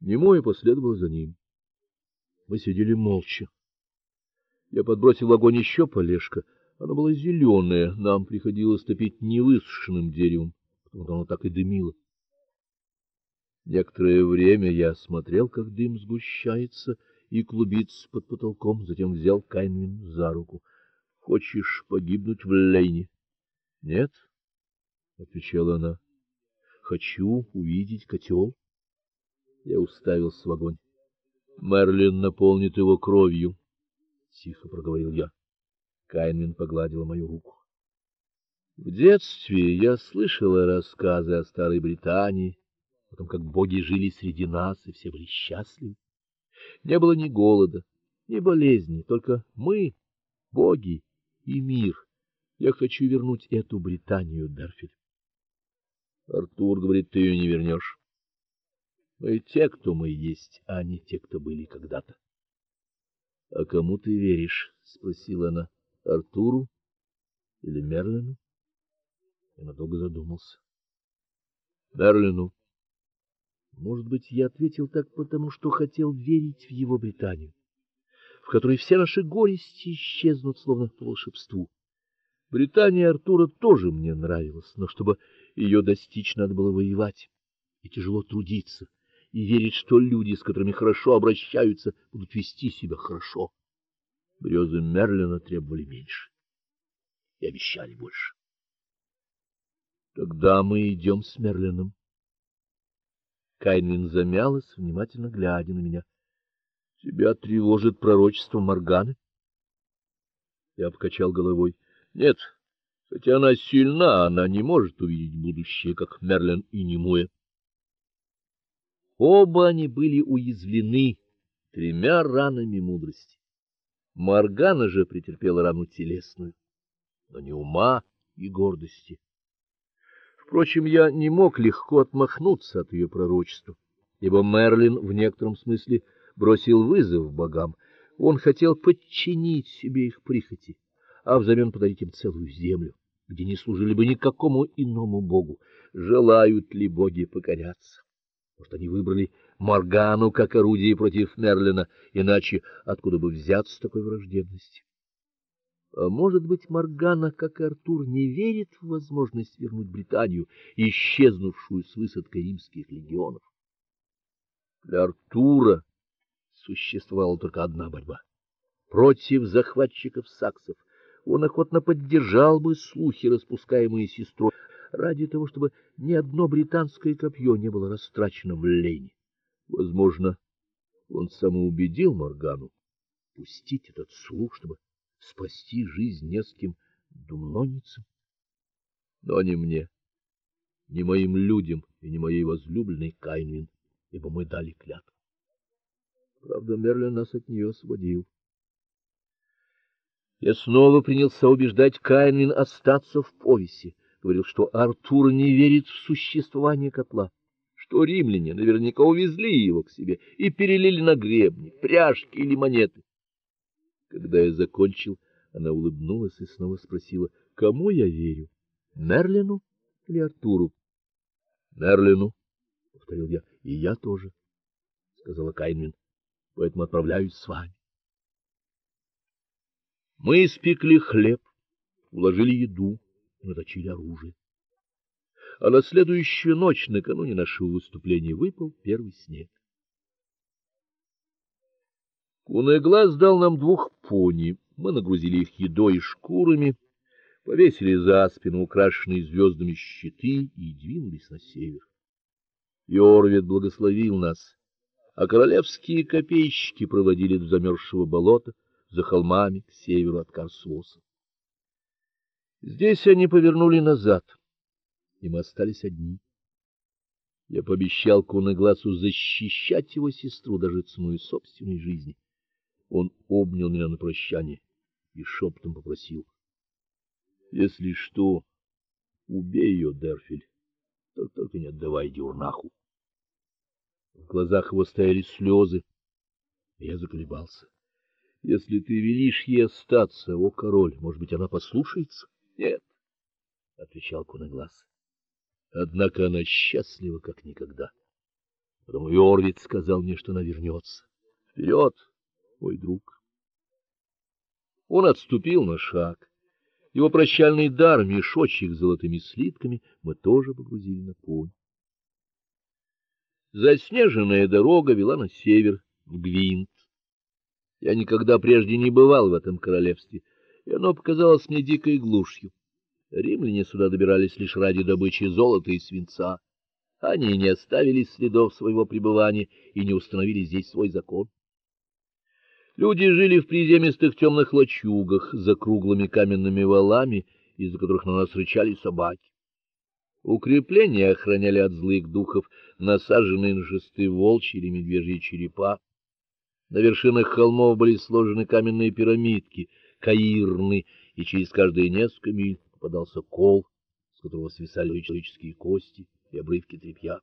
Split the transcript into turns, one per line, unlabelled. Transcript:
Немой последовал за ним. Мы сидели молча. Я подбросил в огонь еще полежка. Оно было зеленое, нам приходилось топить невысушенным деревом, потому что оно так и дымило. Некоторое время я смотрел, как дым сгущается и клубится под потолком, затем взял Кайнвин за руку. Хочешь погибнуть в Лейне? Нет, отвечала она. Хочу увидеть котел. Я уставился в огонь. Мерлин наполнит его кровью, тихо проговорил я. Кайнвин погладила мою руку. В детстве я слышала рассказы о старой Британии, о том, как боги жили среди нас, и все были счастливы. Не было ни голода, ни болезни, только мы, боги и мир. Я хочу вернуть эту Британию, Дерфиль. Артур говорит, ты ее не вернешь. Мы те, кто мы есть, а не те, кто были когда-то. — А кому ты веришь? — спросила она. — Артуру или Мерлину? Я надолго задумался. — Мерлину. Может быть, я ответил так потому, что хотел верить в его Британию, в которой все наши горести исчезнут словно по волшебству. Британия Артура тоже мне нравилась, но чтобы ее достичь, надо было воевать и тяжело трудиться, и верить, что люди, с которыми хорошо обращаются, будут вести себя хорошо. Березы Мерлина требовали меньше и обещали больше. Тогда мы идем с Мерлином. Кайнвин замялась, внимательно глядя на меня. Тебя тревожит пророчество Морганы? Я покачал головой. Нет, хотя она сильна, она не может увидеть будущее, как Мерлин и Немуэ. Оба они были уязвлены тремя ранами мудрости. Моргана же претерпела рану телесную, но не ума и гордости. Впрочем, я не мог легко отмахнуться от ее пророчества, ибо Мерлин в некотором смысле бросил вызов богам. Он хотел подчинить себе их прихоти, а взамен подарить им целую землю, где не служили бы никакому иному богу. Желают ли боги покоряться? Может, они выбрали Моргану как орудие против Мерлина, иначе откуда бы взяться такой враждебности? А может быть, Моргана, как и Артур, не верит в возможность вернуть Британию, исчезнувшую с высадкой римских легионов. Для Артура существовала только одна борьба против захватчиков саксов. Он охотно поддержал бы слухи, распускаемые сестрой, ради того, чтобы ни одно британское копье не было растрачено в Лейне. Возможно, он самоубедил Моргану пустить этот слух, чтобы спасти жизнь нескольким думнонницам, но не мне, не моим людям и не моей возлюбленной Кайнвин, ибо мы дали клятву. Правда, Мерлин нас от нее освободил. Я снова принялся убеждать Кайнвин остаться в повесе, говорил, что Артур не верит в существование котла, что римляне наверняка увезли его к себе и перелили на гребни, пряжки или монеты. Когда я закончил, она улыбнулась и снова спросила: "Кому я верю? Мерлину или Артуру?" "Мерлину", повторил я. "И я тоже", сказала Кайнмин. "Поэтому отправляюсь с вами". Мы испекли хлеб, уложили еду, наточили оружие. А на следующую ночь, накануне нашего выступления, выпал первый снег. Кунеглаз дал нам двух пони. Мы нагрузили их едой и шкурами, повесили за спину украшенные звездами щиты и двинулись на север. Йорвит благословил нас, а королевские копейщики проводили до замерзшего болота за холмами к северу от Карсвоса. Здесь они повернули назад, и мы остались одни. Я пообещал Кунегласу защищать его сестру даже ценой собственной жизни. Он обнял меня на прощание и шепотом попросил: "Если что, убей ее, Дерфиль, только, только не отдавай Дюрнаху". В глазах его стояли слезы. Я заколебался. Если ты велишь ей остаться, о король, может быть, она послушается? Нет, отвечал Кунаглаз. Однако она счастлива как никогда. Потом Йорвит сказал мне, что она вернется. Вперед, мой друг. Он отступил на шаг. Его прощальный дар, мешочек с золотыми слитками, мы тоже погрузили на конь. Заснеженная дорога вела на север, в Гвинт. Я никогда прежде не бывал в этом королевстве, и оно показалось мне дикой глушью. Римляне сюда добирались лишь ради добычи золота и свинца. Они не оставили следов своего пребывания и не установили здесь свой закон. Люди жили в приземистых темных лачугах за круглыми каменными валами, из-за которых на нас рычали собаки. Укрепления охраняли от злых духов насаженные на шесты волчьи или медвежьи черепа. На вершинах холмов были сложены каменные пирамидки, каирны, и через каждые несколько миль попадался кол, с которого свисали человеческие кости и обрывки тряпья.